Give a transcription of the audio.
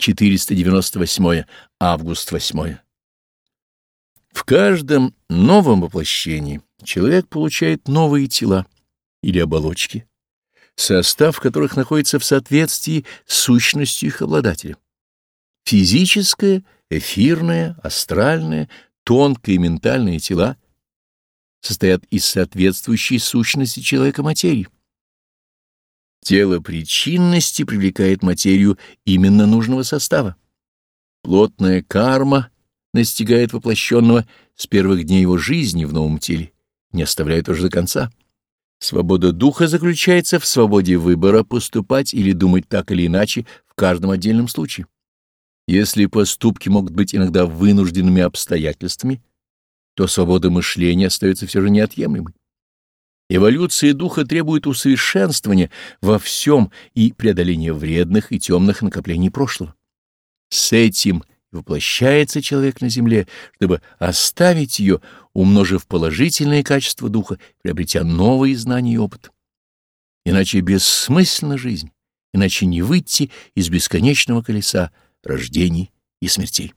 498 август 8 В каждом новом воплощении человек получает новые тела или оболочки, состав которых находится в соответствии с сущностью их обладателя. Физическое, эфирное, астральное, тонкое и ментальное тела состоят из соответствующей сущности человека материи. Тело причинности привлекает материю именно нужного состава. Плотная карма настигает воплощенного с первых дней его жизни в новом теле, не оставляет уже до конца. Свобода духа заключается в свободе выбора поступать или думать так или иначе в каждом отдельном случае. Если поступки могут быть иногда вынужденными обстоятельствами, то свобода мышления остается все же неотъемлемой. Эволюция духа требует усовершенствования во всем и преодоления вредных и темных накоплений прошлого. С этим воплощается человек на земле, чтобы оставить ее, умножив положительные качества духа, приобретя новые знания и опыт. Иначе бессмысленна жизнь, иначе не выйти из бесконечного колеса рождений и смертей.